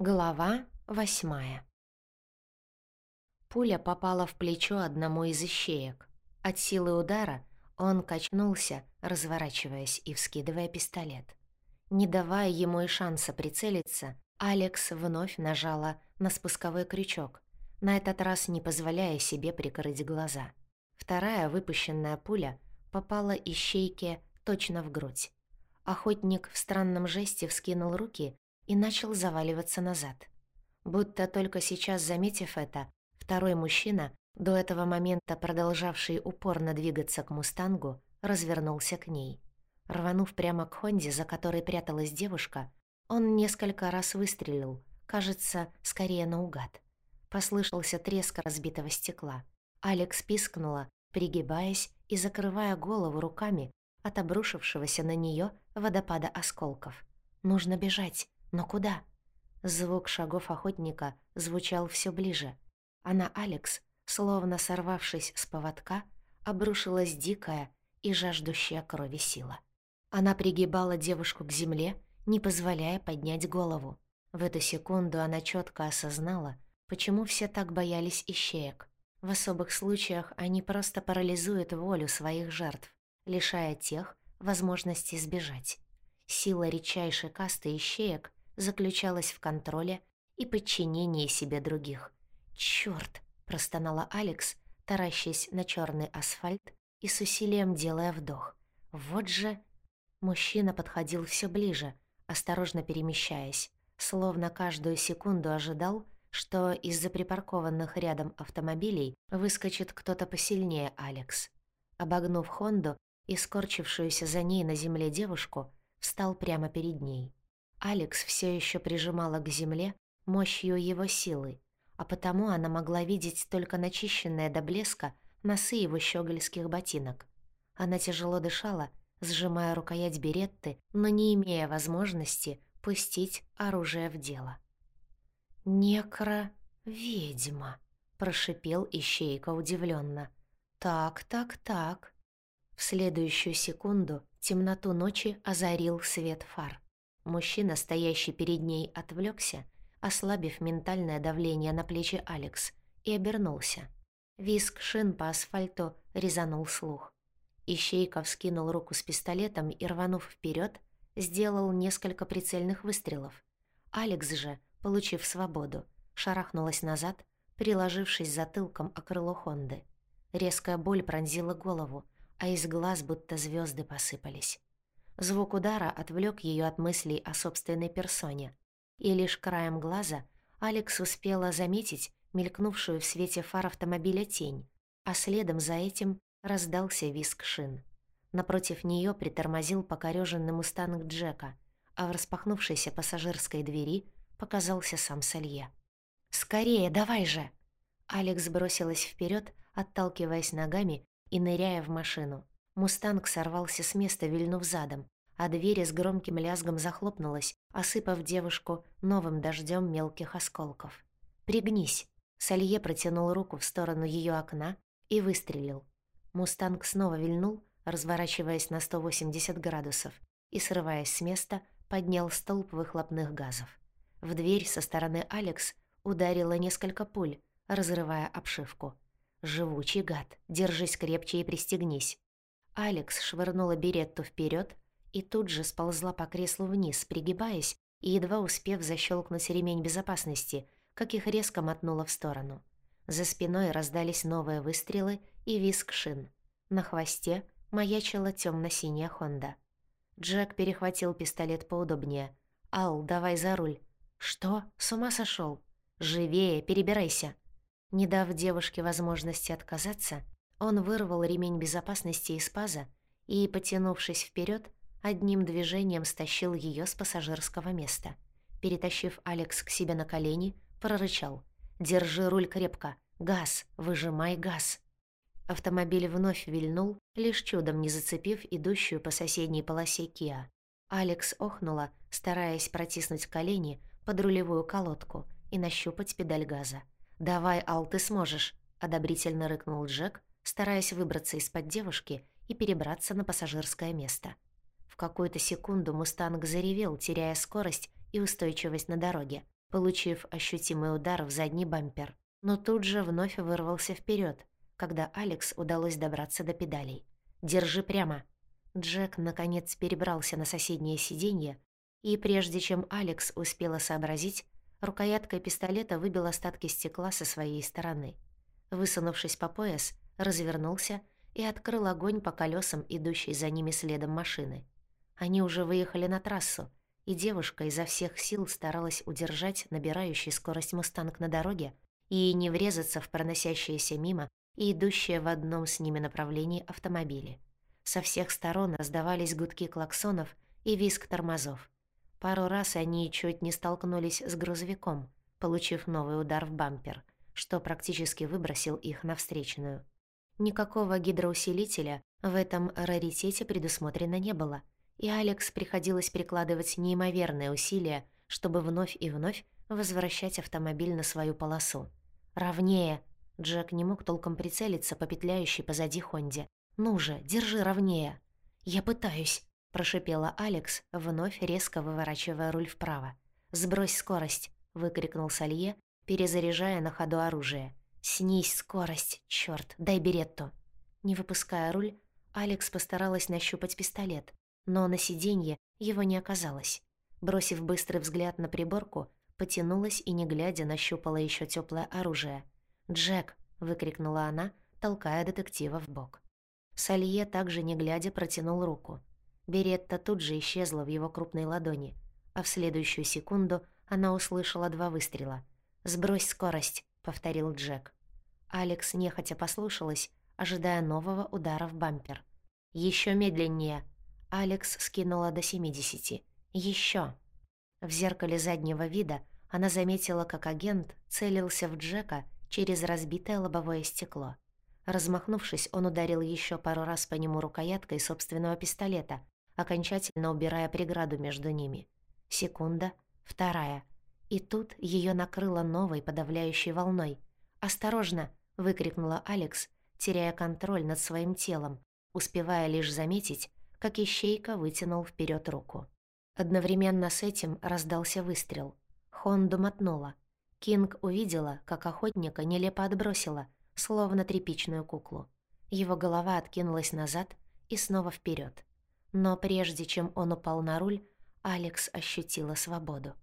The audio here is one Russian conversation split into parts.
Глава восьмая Пуля попала в плечо одному из ищеек. От силы удара он качнулся, разворачиваясь и вскидывая пистолет. Не давая ему и шанса прицелиться, Алекс вновь нажала на спусковой крючок, на этот раз не позволяя себе прикрыть глаза. Вторая выпущенная пуля попала ищейке точно в грудь. Охотник в странном жесте вскинул руки и начал заваливаться назад. Будто только сейчас заметив это, второй мужчина, до этого момента продолжавший упорно двигаться к «Мустангу», развернулся к ней. Рванув прямо к Хонде, за которой пряталась девушка, он несколько раз выстрелил, кажется, скорее наугад. Послышался треск разбитого стекла. Алекс пискнула, пригибаясь и закрывая голову руками от обрушившегося на нее водопада осколков. «Нужно бежать, но куда?» Звук шагов охотника звучал все ближе, а на Алекс, словно сорвавшись с поводка, обрушилась дикая и жаждущая крови сила. Она пригибала девушку к земле, не позволяя поднять голову. В эту секунду она четко осознала, почему все так боялись ищеек. В особых случаях они просто парализуют волю своих жертв, лишая тех возможности сбежать. Сила редчайшей касты ищеек заключалась в контроле и подчинении себе других. «Чёрт!» — простонала Алекс, таращась на черный асфальт и с усилием делая вдох. «Вот же...» Мужчина подходил все ближе, осторожно перемещаясь, словно каждую секунду ожидал, что из-за припаркованных рядом автомобилей выскочит кто-то посильнее Алекс. Обогнув Хонду и скорчившуюся за ней на земле девушку, встал прямо перед ней. Алекс все еще прижимала к земле мощью его силы, а потому она могла видеть только начищенное до блеска носы его щегольских ботинок. Она тяжело дышала, сжимая рукоять беретты, но не имея возможности пустить оружие в дело. «Некро-ведьма», — прошипел Ищейка удивленно. «Так, так, так». В следующую секунду темноту ночи озарил свет фар. Мужчина, стоящий перед ней, отвлекся, ослабив ментальное давление на плечи Алекс, и обернулся. Виск шин по асфальту резанул слух. Ищейка вскинул руку с пистолетом и, рванув вперед, сделал несколько прицельных выстрелов. Алекс же, получив свободу, шарахнулась назад, приложившись затылком о крыло Хонды. Резкая боль пронзила голову, а из глаз будто звезды посыпались. Звук удара отвлек ее от мыслей о собственной персоне, и лишь краем глаза Алекс успела заметить мелькнувшую в свете фар автомобиля тень, а следом за этим раздался виск шин. Напротив нее притормозил покорёженный мустанг Джека, а в распахнувшейся пассажирской двери показался сам Салье. «Скорее, давай же!» Алекс бросилась вперед, отталкиваясь ногами и ныряя в машину. Мустанг сорвался с места, вильнув задом, а дверь с громким лязгом захлопнулась, осыпав девушку новым дождем мелких осколков. «Пригнись!» Салье протянул руку в сторону ее окна и выстрелил. Мустанг снова вильнул, разворачиваясь на 180 градусов, и, срываясь с места, поднял столб выхлопных газов. В дверь со стороны Алекс ударило несколько пуль, разрывая обшивку. «Живучий гад, держись крепче и пристегнись». Алекс швырнула беретту вперед и тут же сползла по креслу вниз, пригибаясь и едва успев защелкнуть ремень безопасности, как их резко мотнуло в сторону. За спиной раздались новые выстрелы и виск шин. На хвосте маячила темно-синяя Хонда. Джек перехватил пистолет поудобнее. «Ал, давай за руль». «Что? С ума сошел? Живее, перебирайся». Не дав девушке возможности отказаться, он вырвал ремень безопасности из паза и, потянувшись вперед, одним движением стащил ее с пассажирского места. Перетащив Алекс к себе на колени, прорычал. «Держи руль крепко. Газ. Выжимай газ». Автомобиль вновь вильнул, лишь чудом не зацепив идущую по соседней полосе Киа. Алекс охнула, стараясь протиснуть колени под рулевую колодку и нащупать педаль газа. «Давай, Ал, ты сможешь!» — одобрительно рыкнул Джек, стараясь выбраться из-под девушки и перебраться на пассажирское место. В какую-то секунду «Мустанг» заревел, теряя скорость и устойчивость на дороге, получив ощутимый удар в задний бампер, но тут же вновь вырвался вперед, когда Алекс удалось добраться до педалей. «Держи прямо!» Джек, наконец, перебрался на соседнее сиденье, и прежде чем Алекс успела сообразить, рукояткой пистолета выбил остатки стекла со своей стороны. Высунувшись по пояс, развернулся и открыл огонь по колесам, идущей за ними следом машины. Они уже выехали на трассу, и девушка изо всех сил старалась удержать набирающий скорость «Мустанг» на дороге и не врезаться в проносящиеся мимо и идущие в одном с ними направлении автомобили. Со всех сторон раздавались гудки клаксонов и визг тормозов. Пару раз они чуть не столкнулись с грузовиком, получив новый удар в бампер, что практически выбросил их на встречную. Никакого гидроусилителя в этом раритете предусмотрено не было, и Алекс приходилось прикладывать неимоверные усилия, чтобы вновь и вновь возвращать автомобиль на свою полосу. «Ровнее!» Джек не мог толком прицелиться по петляющей позади Хонде. «Ну же, держи ровнее!» «Я пытаюсь!» — прошипела Алекс, вновь резко выворачивая руль вправо. «Сбрось скорость!» — выкрикнул Салье, перезаряжая на ходу оружие. «Снизь скорость! Чёрт, дай беретту!» Не выпуская руль, Алекс постаралась нащупать пистолет, но на сиденье его не оказалось. Бросив быстрый взгляд на приборку, потянулась и, не глядя, нащупала еще теплое оружие. «Джек!» — выкрикнула она, толкая детектива в бок. Салье также, не глядя, протянул руку. Беретта тут же исчезла в его крупной ладони, а в следующую секунду она услышала два выстрела. «Сбрось скорость», — повторил Джек. Алекс нехотя послушалась, ожидая нового удара в бампер. Еще медленнее!» Алекс скинула до 70. Еще. В зеркале заднего вида она заметила, как агент целился в Джека через разбитое лобовое стекло. Размахнувшись, он ударил еще пару раз по нему рукояткой собственного пистолета, окончательно убирая преграду между ними. Секунда, вторая. И тут ее накрыло новой подавляющей волной. «Осторожно!» — выкрикнула Алекс, теряя контроль над своим телом, успевая лишь заметить, как ищейка вытянул вперед руку. Одновременно с этим раздался выстрел. Хонду мотнула. Кинг увидела, как охотника нелепо отбросила, словно тряпичную куклу. Его голова откинулась назад и снова вперед. Но прежде чем он упал на руль, Алекс ощутила свободу.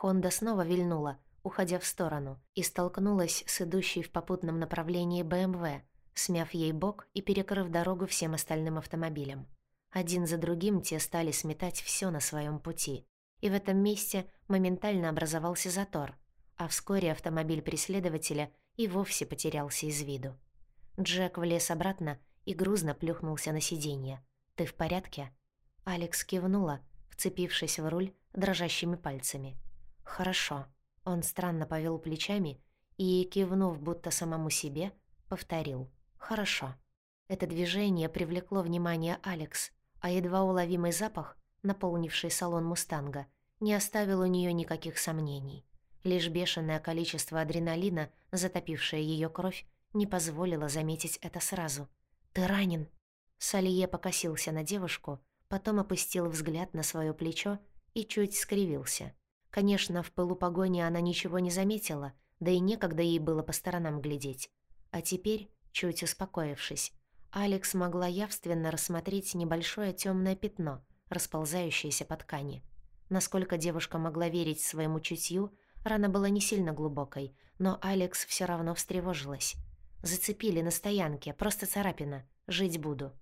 Хонда снова вильнула, уходя в сторону, и столкнулась с идущей в попутном направлении БМВ, смяв ей бок и перекрыв дорогу всем остальным автомобилям. Один за другим те стали сметать все на своем пути. И в этом месте моментально образовался затор, а вскоре автомобиль преследователя и вовсе потерялся из виду. Джек влез обратно и грузно плюхнулся на сиденье. «Ты в порядке?» Алекс кивнула, вцепившись в руль дрожащими пальцами. «Хорошо». Он странно повел плечами и, кивнув будто самому себе, повторил «Хорошо». Это движение привлекло внимание Алекс, а едва уловимый запах, наполнивший салон «Мустанга», не оставил у нее никаких сомнений. Лишь бешеное количество адреналина, затопившее ее кровь, не позволило заметить это сразу. «Ты ранен!» Салье покосился на девушку, потом опустил взгляд на свое плечо и чуть скривился. Конечно, в пылу погони она ничего не заметила, да и некогда ей было по сторонам глядеть. А теперь, чуть успокоившись, Алекс могла явственно рассмотреть небольшое темное пятно, расползающееся по ткани. Насколько девушка могла верить своему чутью, рана была не сильно глубокой, но Алекс все равно встревожилась. Зацепили на стоянке, просто царапина. Жить буду.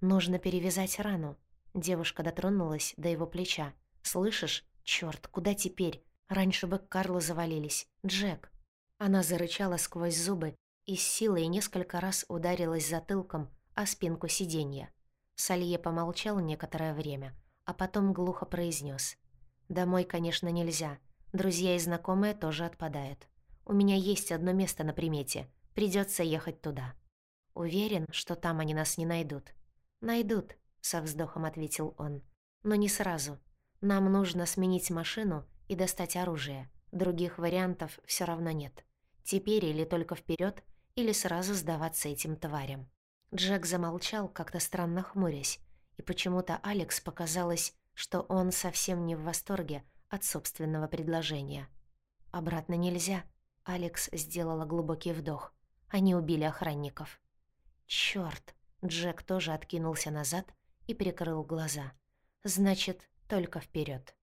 «Нужно перевязать рану». Девушка дотронулась до его плеча. «Слышишь? Чёрт, куда теперь? Раньше бы к Карлу завалились. Джек». Она зарычала сквозь зубы и с силой несколько раз ударилась затылком о спинку сиденья. Салье помолчал некоторое время, а потом глухо произнес: «Домой, конечно, нельзя. Друзья и знакомые тоже отпадают. У меня есть одно место на примете. Придется ехать туда. Уверен, что там они нас не найдут. «Найдут», — со вздохом ответил он. «Но не сразу. Нам нужно сменить машину и достать оружие. Других вариантов все равно нет. Теперь или только вперед, или сразу сдаваться этим тварям». Джек замолчал, как-то странно хмурясь, и почему-то Алекс показалось, что он совсем не в восторге от собственного предложения. Обратно нельзя. Алекс сделала глубокий вдох. Они убили охранников. Чёрт! Джек тоже откинулся назад и прикрыл глаза. Значит, только вперед.